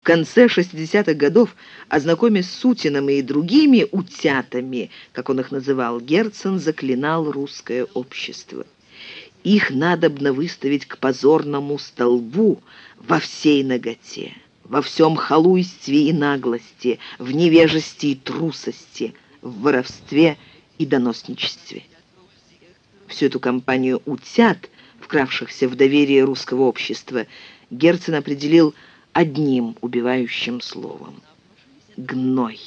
В конце 60-х годов, ознакомясь с Сутиным и другими «утятами», как он их называл, Герцен заклинал русское общество. Их надобно выставить к позорному столбу во всей ноготе, во всем халуйстве и наглости, в невежести и трусости, в воровстве и доносничестве. Всю эту компанию утят, вкравшихся в доверие русского общества, Герцен определил одним убивающим словом — гной.